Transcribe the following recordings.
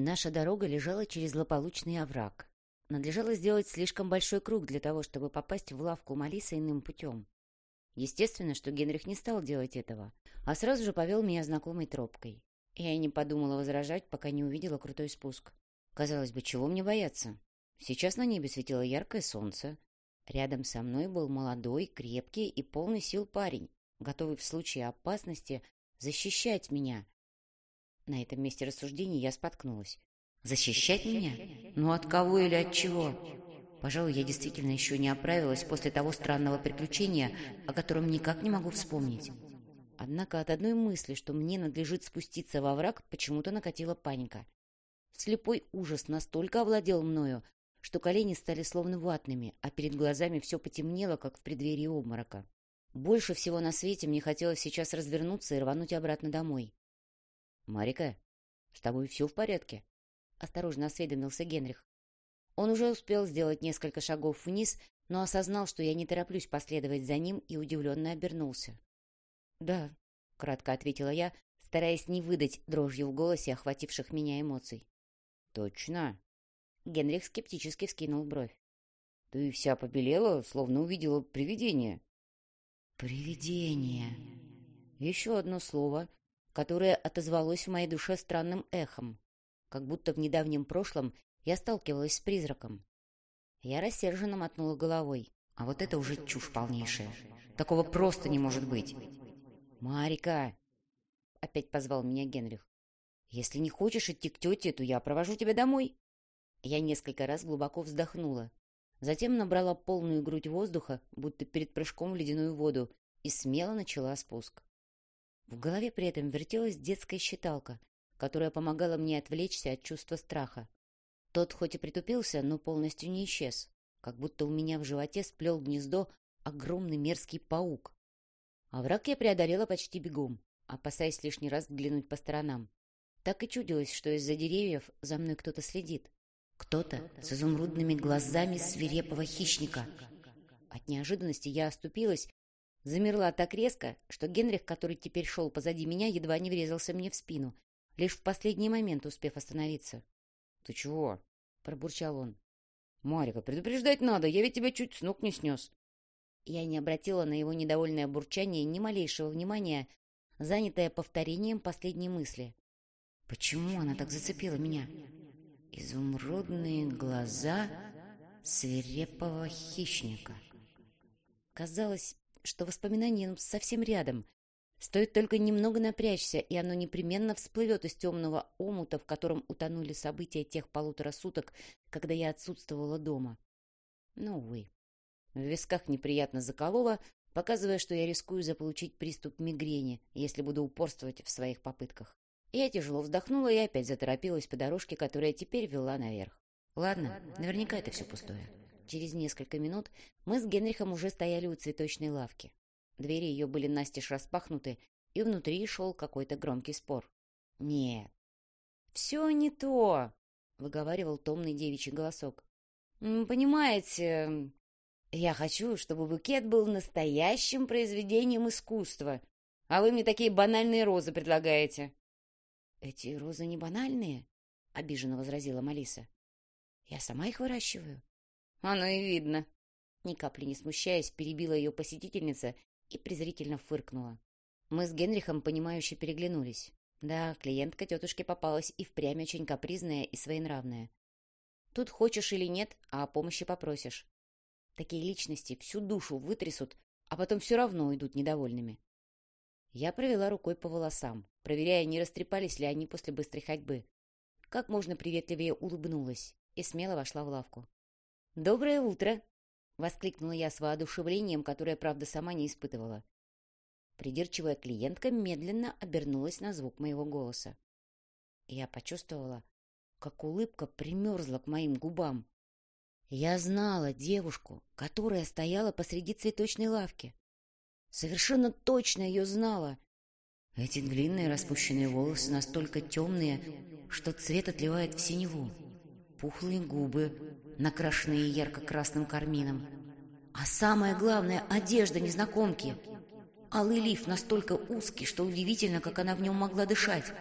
Наша дорога лежала через злополучный овраг. Надлежало сделать слишком большой круг для того, чтобы попасть в лавку Малиса иным путем. Естественно, что Генрих не стал делать этого, а сразу же повел меня знакомой тропкой. Я и не подумала возражать, пока не увидела крутой спуск. Казалось бы, чего мне бояться? Сейчас на небе светило яркое солнце. Рядом со мной был молодой, крепкий и полный сил парень, готовый в случае опасности защищать меня. На этом месте рассуждений я споткнулась. Защищать меня? Ну от кого или от чего? Пожалуй, я действительно еще не оправилась после того странного приключения, о котором никак не могу вспомнить. Однако от одной мысли, что мне надлежит спуститься во враг, почему-то накатила паника. Слепой ужас настолько овладел мною, что колени стали словно ватными, а перед глазами все потемнело, как в преддверии обморока. Больше всего на свете мне хотелось сейчас развернуться и рвануть обратно домой. — Марика, с тобой все в порядке? — осторожно осведомился Генрих. Он уже успел сделать несколько шагов вниз, но осознал, что я не тороплюсь последовать за ним, и удивленно обернулся. «Да», — кратко ответила я, стараясь не выдать дрожью в голосе охвативших меня эмоций. «Точно?» Генрих скептически вскинул бровь. «Ты вся побелела, словно увидела привидение». «Привидение!» Еще одно слово, которое отозвалось в моей душе странным эхом, как будто в недавнем прошлом я сталкивалась с призраком. Я рассерженно мотнула головой. А вот это уже чушь полнейшая. Такого просто не может быть. «Марика!» — опять позвал меня Генрих. «Если не хочешь идти к тете, то я провожу тебя домой». Я несколько раз глубоко вздохнула. Затем набрала полную грудь воздуха, будто перед прыжком в ледяную воду, и смело начала спуск. В голове при этом вертелась детская считалка, которая помогала мне отвлечься от чувства страха. Тот хоть и притупился, но полностью не исчез, как будто у меня в животе сплел гнездо огромный мерзкий паук. А враг я преодолела почти бегом, опасаясь лишний раз взглянуть по сторонам. Так и чудилось, что из-за деревьев за мной кто-то следит. Кто-то с изумрудными глазами свирепого хищника. От неожиданности я оступилась, замерла так резко, что Генрих, который теперь шел позади меня, едва не врезался мне в спину, лишь в последний момент успев остановиться. «Ты чего?» — пробурчал он. «Марика, предупреждать надо, я ведь тебя чуть с ног не снес». Я не обратила на его недовольное бурчание ни малейшего внимания, занятая повторением последней мысли. «Почему она так зацепила меня?» «Изумрудные глаза свирепого хищника». Казалось, что воспоминание совсем рядом, Стоит только немного напрячься, и оно непременно всплывет из темного омута, в котором утонули события тех полутора суток, когда я отсутствовала дома. Но, увы. В висках неприятно закололо, показывая, что я рискую заполучить приступ мигрени, если буду упорствовать в своих попытках. Я тяжело вздохнула и опять заторопилась по дорожке, которая теперь вела наверх. Ладно, наверняка это все пустое. Через несколько минут мы с Генрихом уже стояли у цветочной лавки. Двери ее были настежь распахнуты, и внутри шел какой-то громкий спор. «Нет, все не то», — выговаривал томный девичий голосок. «Понимаете, я хочу, чтобы букет был настоящим произведением искусства, а вы мне такие банальные розы предлагаете». «Эти розы не банальные», — обиженно возразила Малиса. «Я сама их выращиваю». «Оно и видно». Ни капли не смущаясь, перебила ее посетительница и презрительно фыркнула. Мы с Генрихом, понимающе переглянулись. Да, клиентка тетушки попалась и впрямь очень капризная и своенравная. Тут хочешь или нет, а о помощи попросишь. Такие личности всю душу вытрясут, а потом все равно уйдут недовольными. Я провела рукой по волосам, проверяя, не растрепались ли они после быстрой ходьбы. Как можно приветливее улыбнулась и смело вошла в лавку. «Доброе утро!» — воскликнула я с воодушевлением, которое, правда, сама не испытывала. Придирчивая клиентка медленно обернулась на звук моего голоса. Я почувствовала, как улыбка примерзла к моим губам. Я знала девушку, которая стояла посреди цветочной лавки. Совершенно точно ее знала. Эти длинные распущенные волосы настолько темные, что цвет отливает в синеву. Пухлые губы, накрашенные ярко-красным кармином. А самое главное — одежда незнакомки. Алый лиф настолько узкий, что удивительно, как она в нем могла дышать.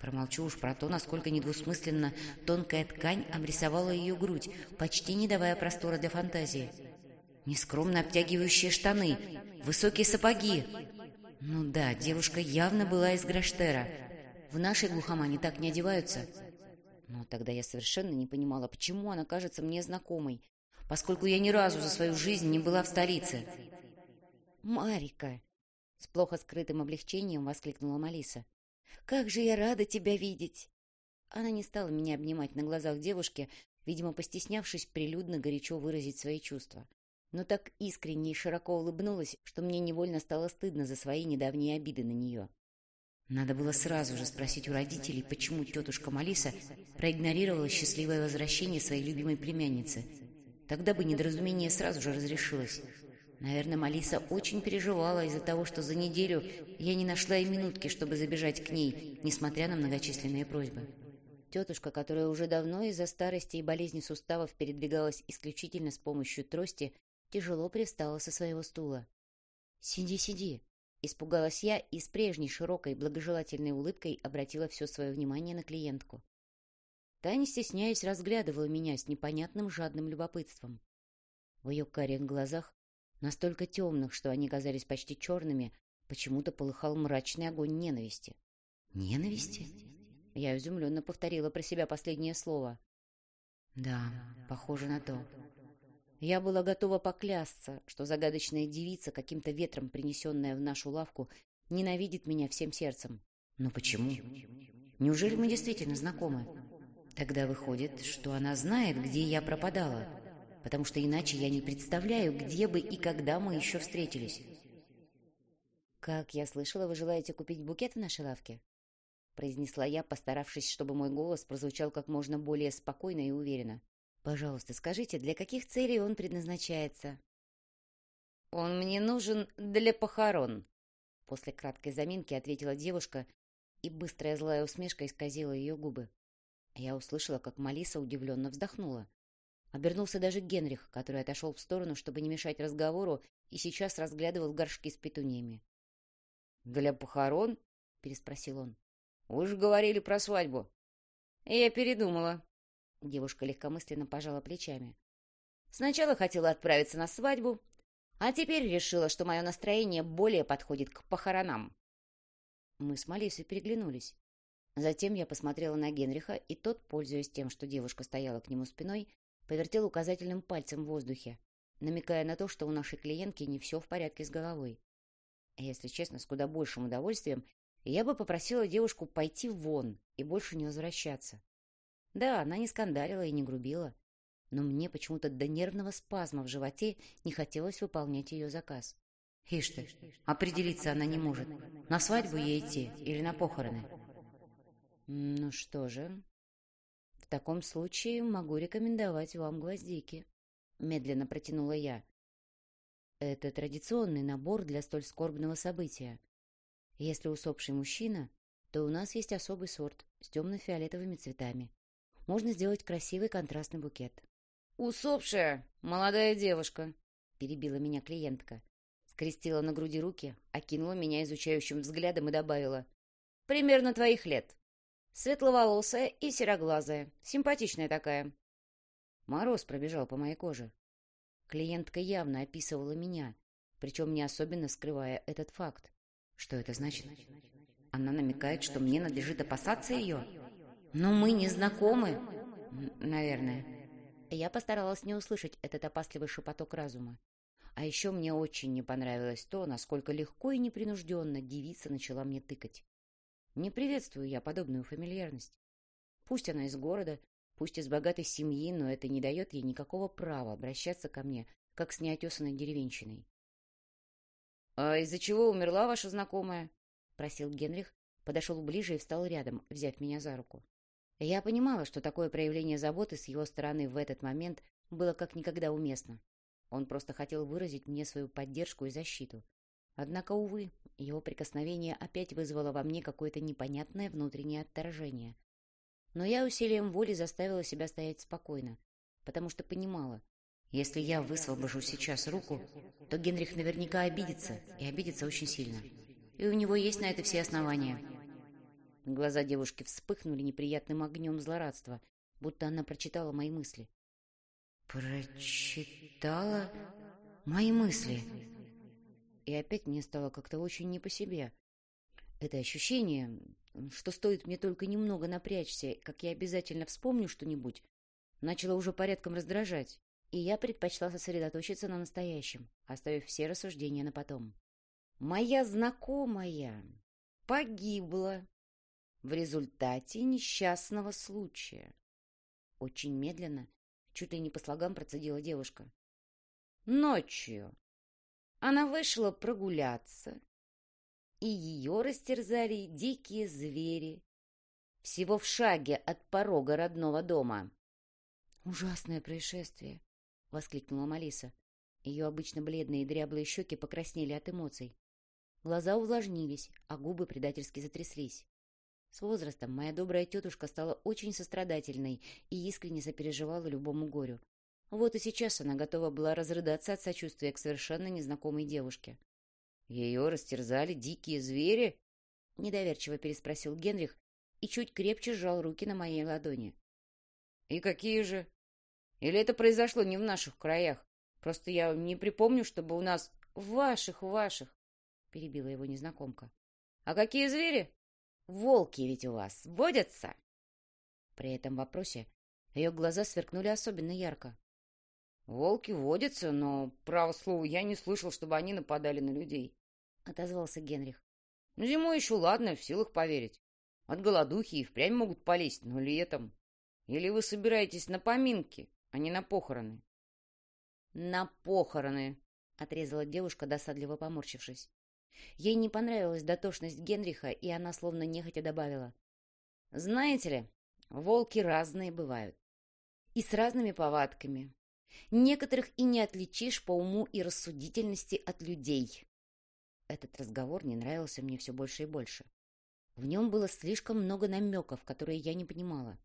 Промолчу уж про то, насколько недвусмысленно тонкая ткань обрисовала ее грудь, почти не давая простора для фантазии. Нескромно обтягивающие штаны, высокие сапоги. Ну да, девушка явно была из Граштера. В нашей глухомане так не одеваются. Но тогда я совершенно не понимала, почему она кажется мне знакомой, поскольку я ни разу за свою жизнь не была в столице. «Марика!» — с плохо скрытым облегчением воскликнула Малиса. Как же я рада тебя видеть!» Она не стала меня обнимать на глазах девушки, видимо, постеснявшись прилюдно горячо выразить свои чувства. Но так искренне и широко улыбнулась, что мне невольно стало стыдно за свои недавние обиды на нее. Надо было сразу же спросить у родителей, почему тетушка Малиса проигнорировала счастливое возвращение своей любимой племянницы. Тогда бы недоразумение сразу же разрешилось. Наверное, Малиса очень переживала из-за того, что за неделю я не нашла и минутки, чтобы забежать к ней, несмотря на многочисленные просьбы. Тетушка, которая уже давно из-за старости и болезни суставов передвигалась исключительно с помощью трости, тяжело привстала со своего стула. «Сиди, сиди!» Испугалась я и с прежней широкой благожелательной улыбкой обратила все свое внимание на клиентку. Таня, стесняясь, разглядывала меня с непонятным жадным любопытством. В ее карих глазах настолько темных, что они казались почти черными, почему-то полыхал мрачный огонь ненависти. «Ненависти?» Я изумленно повторила про себя последнее слово. «Да, похоже на то». Я была готова поклясться, что загадочная девица, каким-то ветром принесенная в нашу лавку, ненавидит меня всем сердцем. Но почему? Неужели мы действительно знакомы? Тогда выходит, что она знает, где я пропадала потому что иначе я не представляю, где бы и когда мы еще встретились. «Как я слышала, вы желаете купить букет в нашей лавке?» произнесла я, постаравшись, чтобы мой голос прозвучал как можно более спокойно и уверенно. «Пожалуйста, скажите, для каких целей он предназначается?» «Он мне нужен для похорон», — после краткой заминки ответила девушка, и быстрая злая усмешка исказила ее губы. Я услышала, как Малиса удивленно вздохнула. Обернулся даже Генрих, который отошел в сторону, чтобы не мешать разговору, и сейчас разглядывал горшки с петуниями. «Для похорон?» — переспросил он. «Вы же говорили про свадьбу». «Я передумала». Девушка легкомысленно пожала плечами. «Сначала хотела отправиться на свадьбу, а теперь решила, что мое настроение более подходит к похоронам». Мы с Малисой переглянулись. Затем я посмотрела на Генриха, и тот, пользуясь тем, что девушка стояла к нему спиной, повертел указательным пальцем в воздухе, намекая на то, что у нашей клиентки не все в порядке с головой. Если честно, с куда большим удовольствием я бы попросила девушку пойти вон и больше не возвращаться. Да, она не скандалила и не грубила, но мне почему-то до нервного спазма в животе не хотелось выполнять ее заказ. Ишь ты, определиться она не может, на свадьбу ей идти или на похороны. Ну что же, «В таком случае могу рекомендовать вам гвоздики», — медленно протянула я. «Это традиционный набор для столь скорбного события. Если усопший мужчина, то у нас есть особый сорт с темно-фиолетовыми цветами. Можно сделать красивый контрастный букет». «Усопшая, молодая девушка», — перебила меня клиентка. Скрестила на груди руки, окинула меня изучающим взглядом и добавила. «Примерно твоих лет». Светловолосая и сероглазая. Симпатичная такая. Мороз пробежал по моей коже. Клиентка явно описывала меня, причем не особенно скрывая этот факт. Что это значит? Она намекает, что мне надлежит опасаться ее? Но мы не знакомы. Наверное. Я постаралась не услышать этот опасливый шепоток разума. А еще мне очень не понравилось то, насколько легко и непринужденно девица начала мне тыкать. Не приветствую я подобную фамильярность. Пусть она из города, пусть из богатой семьи, но это не дает ей никакого права обращаться ко мне, как с неотесанной деревенщиной. — А из-за чего умерла ваша знакомая? — просил Генрих, подошел ближе и встал рядом, взяв меня за руку. Я понимала, что такое проявление заботы с его стороны в этот момент было как никогда уместно. Он просто хотел выразить мне свою поддержку и защиту. Однако, увы, его прикосновение опять вызвало во мне какое-то непонятное внутреннее отторжение. Но я усилием воли заставила себя стоять спокойно, потому что понимала, если я высвобожу сейчас руку, то Генрих наверняка обидится, и обидится очень сильно. И у него есть на это все основания. Глаза девушки вспыхнули неприятным огнем злорадства, будто она прочитала мои мысли. «Прочитала мои мысли?» И опять мне стало как-то очень не по себе. Это ощущение, что стоит мне только немного напрячься, как я обязательно вспомню что-нибудь, начало уже порядком раздражать, и я предпочла сосредоточиться на настоящем, оставив все рассуждения на потом. Моя знакомая погибла в результате несчастного случая. Очень медленно, чуть ли не по слогам процедила девушка. Ночью она вышла прогуляться, и ее растерзали дикие звери, всего в шаге от порога родного дома. «Ужасное происшествие!» — воскликнула Малиса. Ее обычно бледные и дряблые щеки покраснели от эмоций. Глаза увлажнились, а губы предательски затряслись. С возрастом моя добрая тетушка стала очень сострадательной и искренне сопереживала любому горю. Вот и сейчас она готова была разрыдаться от сочувствия к совершенно незнакомой девушке. «Ее растерзали дикие звери?» — недоверчиво переспросил Генрих и чуть крепче сжал руки на моей ладони. «И какие же? Или это произошло не в наших краях? Просто я не припомню, чтобы у нас... Ваших, ваших!» — перебила его незнакомка. «А какие звери?» Волки ведь у вас водятся?» При этом вопросе ее глаза сверкнули особенно ярко. «Волки водятся, но, право слово, я не слышал, чтобы они нападали на людей», — отозвался Генрих. «Ну, зимой еще ладно, в силах поверить. От голодухи и впрямь могут полезть, но летом. Или вы собираетесь на поминки, а не на похороны?» «На похороны», — отрезала девушка, досадливо поморщившись. Ей не понравилась дотошность Генриха, и она словно нехотя добавила. «Знаете ли, волки разные бывают. И с разными повадками. Некоторых и не отличишь по уму и рассудительности от людей». Этот разговор не нравился мне все больше и больше. В нем было слишком много намеков, которые я не понимала.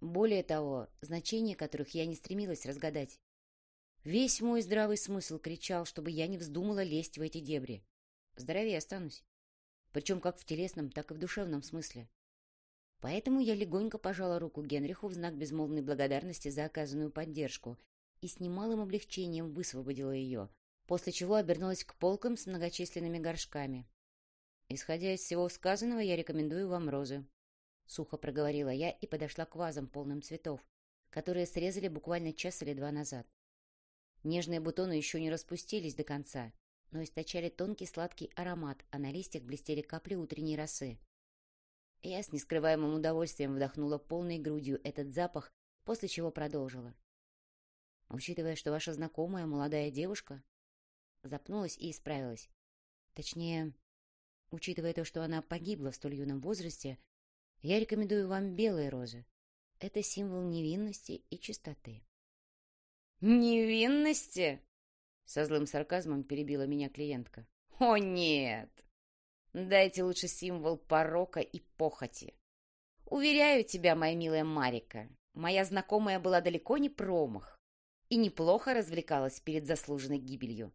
Более того, значения которых я не стремилась разгадать. Весь мой здравый смысл кричал, чтобы я не вздумала лезть в эти дебри. Здоровее останусь. Причем как в телесном, так и в душевном смысле. Поэтому я легонько пожала руку Генриху в знак безмолвной благодарности за оказанную поддержку и с немалым облегчением высвободила ее, после чего обернулась к полкам с многочисленными горшками. «Исходя из всего сказанного, я рекомендую вам розы», — сухо проговорила я и подошла к вазам, полным цветов, которые срезали буквально час или два назад. Нежные бутоны еще не распустились до конца, но источали тонкий сладкий аромат, а на листьях блестели капли утренней росы. Я с нескрываемым удовольствием вдохнула полной грудью этот запах, после чего продолжила. Учитывая, что ваша знакомая молодая девушка... Запнулась и исправилась. Точнее, учитывая то, что она погибла в столь юном возрасте, я рекомендую вам белые розы. Это символ невинности и чистоты. «Невинности?» Со злым сарказмом перебила меня клиентка. «О, нет! Дайте лучше символ порока и похоти. Уверяю тебя, моя милая Марика, моя знакомая была далеко не промах и неплохо развлекалась перед заслуженной гибелью.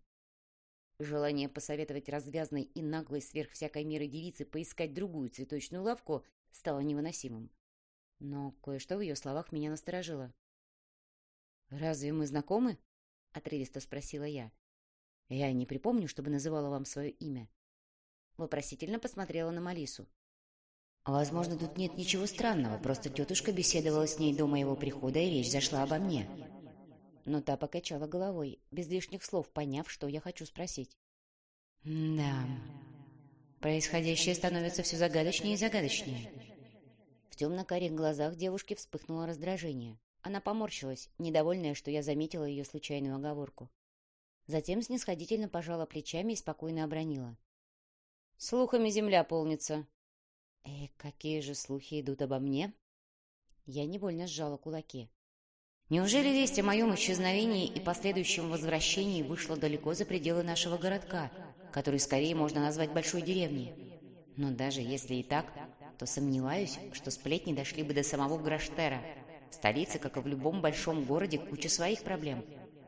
Желание посоветовать развязной и наглой сверх всякой меры девице поискать другую цветочную лавку стало невыносимым. Но кое-что в ее словах меня насторожило. «Разве мы знакомы?» — отрывисто спросила я. «Я не припомню, чтобы называла вам свое имя». Вопросительно посмотрела на Малису. «Возможно, тут нет ничего странного, просто тетушка беседовала с ней до моего прихода, и речь зашла обо мне». Но та покачала головой, без лишних слов поняв, что я хочу спросить. «Да, происходящее становится все загадочнее и загадочнее». В темно-карих глазах девушки вспыхнуло раздражение. Она поморщилась, недовольная, что я заметила ее случайную оговорку. Затем снисходительно пожала плечами и спокойно обронила. «Слухами земля полнится». «Э, какие же слухи идут обо мне?» Я невольно сжала кулаки. Неужели весть о моем исчезновении и последующем возвращении вышла далеко за пределы нашего городка, который скорее можно назвать большой деревней? Но даже если и так, то сомневаюсь, что сплетни дошли бы до самого Граштера, в столице, как и в любом большом городе, куча своих проблем.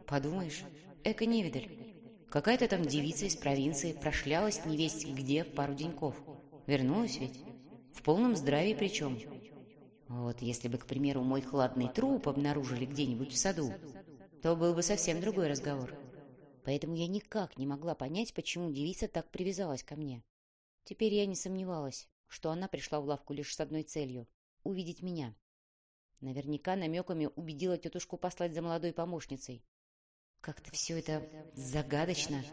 Подумаешь, эко-невидаль. Какая-то там девица из провинции прошлялась невесть где пару деньков. Вернулась ведь? В полном здравии причем. Вот если бы, к примеру, мой хладный труп обнаружили где-нибудь в саду, то был бы совсем другой разговор. Поэтому я никак не могла понять, почему девица так привязалась ко мне. Теперь я не сомневалась, что она пришла в лавку лишь с одной целью — увидеть меня. Наверняка намеками убедила тетушку послать за молодой помощницей. Как-то все это загадочно.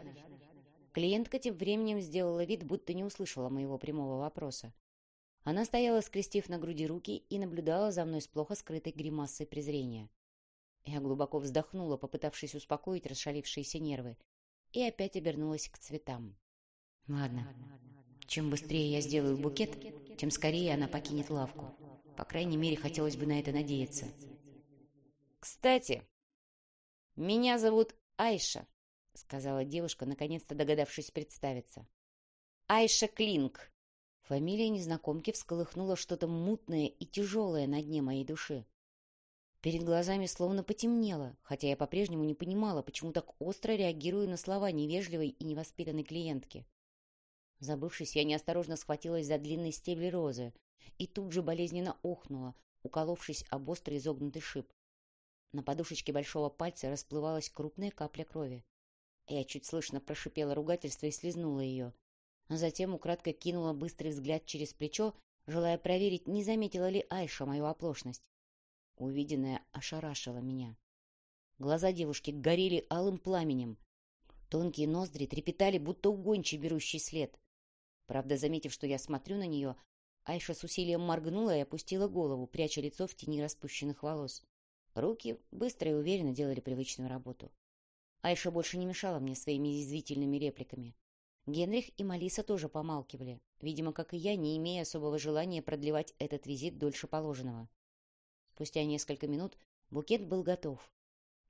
Клиентка тем временем сделала вид, будто не услышала моего прямого вопроса. Она стояла, скрестив на груди руки, и наблюдала за мной с плохо скрытой гримасой презрения. Я глубоко вздохнула, попытавшись успокоить расшалившиеся нервы, и опять обернулась к цветам. Ладно, чем быстрее я сделаю букет, тем скорее она покинет лавку. По крайней мере, хотелось бы на это надеяться. «Кстати, меня зовут Айша», — сказала девушка, наконец-то догадавшись представиться. «Айша Клинк». Фамилия незнакомки всколыхнула что-то мутное и тяжелое на дне моей души. Перед глазами словно потемнело, хотя я по-прежнему не понимала, почему так остро реагирую на слова невежливой и невоспитанной клиентки. Забывшись, я неосторожно схватилась за длинные стебли розы, и тут же болезненно охнула, уколовшись об острый изогнутый шип. На подушечке большого пальца расплывалась крупная капля крови. Я чуть слышно прошипела ругательство и слезнула ее. Затем украдкой кинула быстрый взгляд через плечо, желая проверить, не заметила ли Айша мою оплошность. Увиденное ошарашило меня. Глаза девушки горели алым пламенем. Тонкие ноздри трепетали, будто угончий, берущий след. Правда, заметив, что я смотрю на нее, Айша с усилием моргнула и опустила голову, пряча лицо в тени распущенных волос. Руки быстро и уверенно делали привычную работу. Айша больше не мешала мне своими язвительными репликами. Генрих и Малиса тоже помалкивали, видимо, как и я, не имея особого желания продлевать этот визит дольше положенного. Спустя несколько минут букет был готов.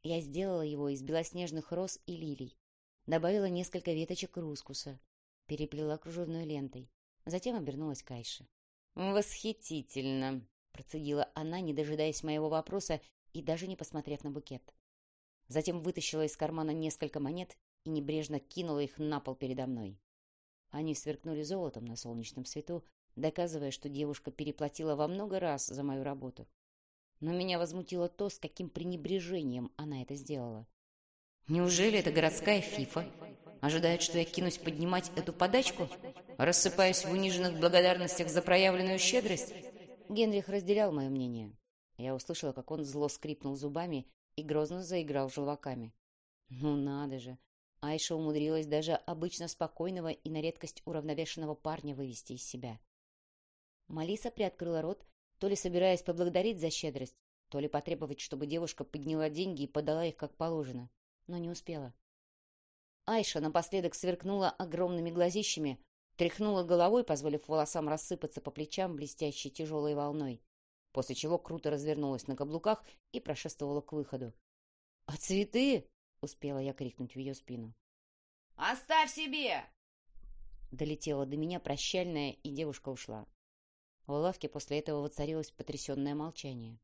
Я сделала его из белоснежных роз и лилий, добавила несколько веточек рускуса, переплела кружевной лентой, затем обернулась к Айше. «Восхитительно!» — процедила она, не дожидаясь моего вопроса и даже не посмотрев на букет. Затем вытащила из кармана несколько монет и небрежно кинула их на пол передо мной. Они сверкнули золотом на солнечном свету, доказывая, что девушка переплатила во много раз за мою работу. Но меня возмутило то, с каким пренебрежением она это сделала. Неужели это городская фифа ожидает, что я кинусь поднимать эту подачку, рассыпаясь в униженных благодарностях за проявленную щедрость? Генрих разделял мое мнение. Я услышала, как он зло скрипнул зубами и грозно заиграл желваками. Ну надо же! Айша умудрилась даже обычно спокойного и на редкость уравновешенного парня вывести из себя. Малиса приоткрыла рот, то ли собираясь поблагодарить за щедрость, то ли потребовать, чтобы девушка подняла деньги и подала их как положено но не успела. Айша напоследок сверкнула огромными глазищами, тряхнула головой, позволив волосам рассыпаться по плечам блестящей тяжелой волной, после чего круто развернулась на каблуках и прошествовала к выходу. «А цветы?» — успела я крикнуть в ее спину. «Оставь себе!» Долетела до меня прощальная, и девушка ушла. В лавке после этого воцарилось потрясенное молчание.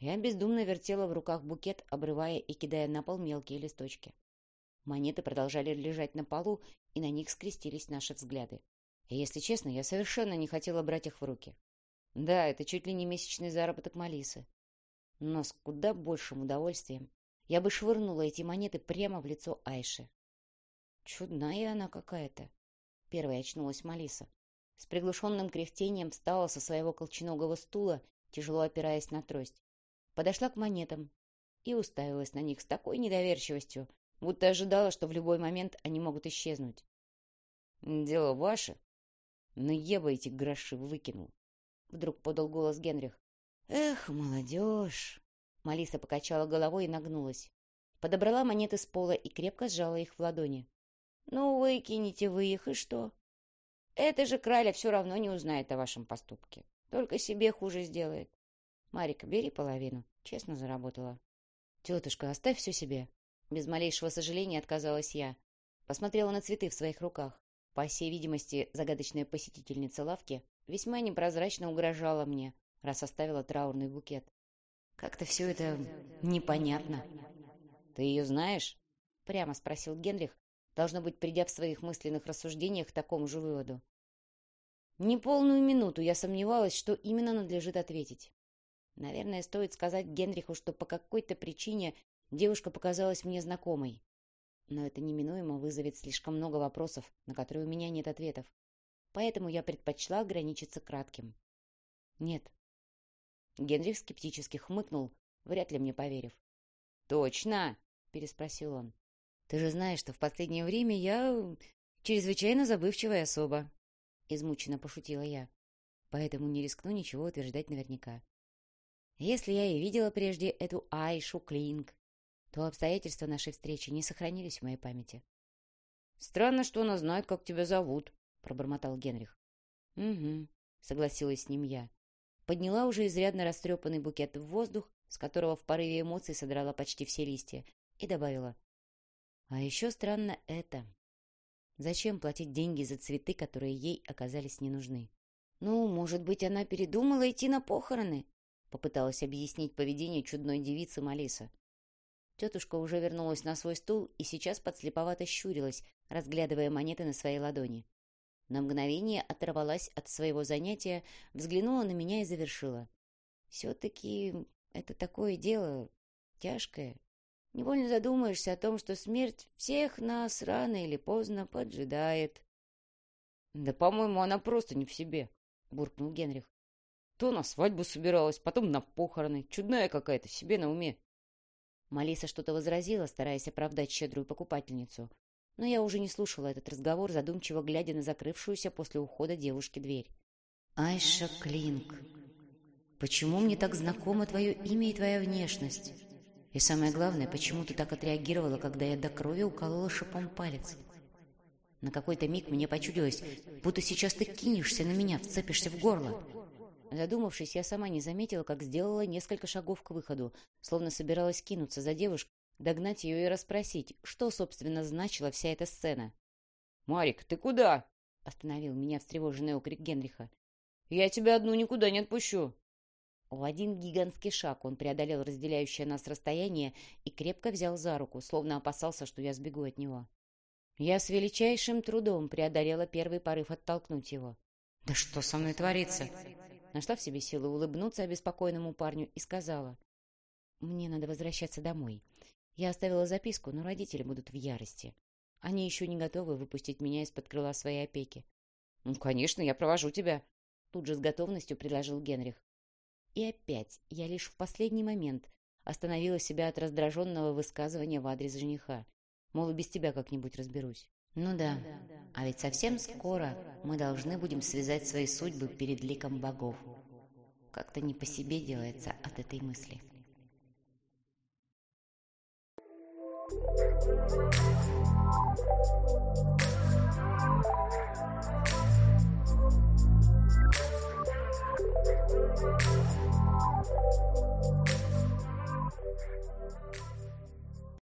Я бездумно вертела в руках букет, обрывая и кидая на пол мелкие листочки. Монеты продолжали лежать на полу, и на них скрестились наши взгляды. И, если честно, я совершенно не хотела брать их в руки. Да, это чуть ли не месячный заработок Малисы. Но с куда большим удовольствием я бы швырнула эти монеты прямо в лицо Айши. Чудная она какая-то. Первая очнулась Малиса. С приглушенным кряхтением встала со своего колченогого стула, тяжело опираясь на трость подошла к монетам и уставилась на них с такой недоверчивостью, будто ожидала, что в любой момент они могут исчезнуть. «Дело ваше, но я бы эти гроши выкинул», — вдруг подал голос Генрих. «Эх, молодежь!» Малиса покачала головой и нагнулась. Подобрала монеты с пола и крепко сжала их в ладони. «Ну, выкинете вы их, и что? Это же краля все равно не узнает о вашем поступке. Только себе хуже сделает. Марика, бери половину. Честно заработала. Тетушка, оставь все себе. Без малейшего сожаления отказалась я. Посмотрела на цветы в своих руках. По всей видимости, загадочная посетительница лавки весьма непрозрачно угрожала мне, раз оставила траурный букет. Как-то все это непонятно. «Ты ее знаешь?» — прямо спросил Генрих, должно быть, придя в своих мысленных рассуждениях к такому же выводу. Неполную минуту я сомневалась, что именно надлежит ответить. Наверное, стоит сказать Генриху, что по какой-то причине девушка показалась мне знакомой. Но это неминуемо вызовет слишком много вопросов, на которые у меня нет ответов. Поэтому я предпочла ограничиться кратким. Нет. Генрих скептически хмыкнул, вряд ли мне поверив. «Точно!» — переспросил он. «Ты же знаешь, что в последнее время я чрезвычайно забывчивая особа», — измученно пошутила я. «Поэтому не рискну ничего утверждать наверняка. Если я и видела прежде эту Айшу Клинк, то обстоятельства нашей встречи не сохранились в моей памяти». «Странно, что она знает, как тебя зовут», — пробормотал Генрих. «Угу», — согласилась с ним я. Подняла уже изрядно растрепанный букет в воздух, с которого в порыве эмоций содрала почти все листья, и добавила. А еще странно это. Зачем платить деньги за цветы, которые ей оказались не нужны? Ну, может быть, она передумала идти на похороны? Попыталась объяснить поведение чудной девицы Малиса. Тетушка уже вернулась на свой стул и сейчас подслеповато щурилась, разглядывая монеты на своей ладони. На мгновение оторвалась от своего занятия, взглянула на меня и завершила. «Все-таки это такое дело тяжкое. Невольно задумаешься о том, что смерть всех нас рано или поздно поджидает. — Да, по-моему, она просто не в себе, — буркнул Генрих. — То на свадьбу собиралась, потом на похороны. Чудная какая-то, себе на уме. Малиса что-то возразила, стараясь оправдать щедрую покупательницу. Но я уже не слушала этот разговор, задумчиво глядя на закрывшуюся после ухода девушки дверь. «Айша Клинк», Почему мне так знакомо твое имя и твоя внешность? И самое главное, почему ты так отреагировала, когда я до крови уколола шипом палец? На какой-то миг мне почудилось, будто сейчас ты кинешься на меня, вцепишься в горло. Задумавшись, я сама не заметила, как сделала несколько шагов к выходу, словно собиралась кинуться за девушкой, догнать ее и расспросить, что, собственно, значила вся эта сцена. «Марик, ты куда?» — остановил меня встревоженный окрик Генриха. «Я тебя одну никуда не отпущу!» В один гигантский шаг он преодолел разделяющее нас расстояние и крепко взял за руку, словно опасался, что я сбегу от него. Я с величайшим трудом преодолела первый порыв оттолкнуть его. «Да что со мной творится?» Нашла в себе силы улыбнуться обеспокоенному парню и сказала. «Мне надо возвращаться домой. Я оставила записку, но родители будут в ярости. Они еще не готовы выпустить меня из-под крыла своей опеки». «Ну, конечно, я провожу тебя», — тут же с готовностью предложил Генрих. И опять я лишь в последний момент остановила себя от раздраженного высказывания в адрес жениха. Мол, без тебя как-нибудь разберусь. Ну да, а ведь совсем скоро мы должны будем связать свои судьбы перед ликом богов. Как-то не по себе делается от этой мысли. Thank you.